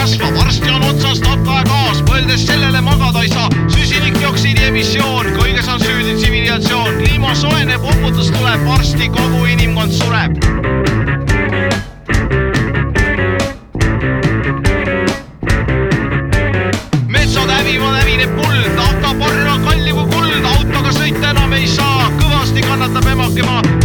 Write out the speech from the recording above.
kasva, varsti on otsas topelgaas, mõeldes sellele magada ei saa. süsinikdioksiidi emissioon, kõiges on süüdi tsivilisatsioon, kliima soojeneb, uputus tuleb, varsti kogu inimkond sureb. metsad hävima hävineb kuld, autoporno on kallim kui kuld, autoga sõita enam ei saa, kõvasti kannatab emake maa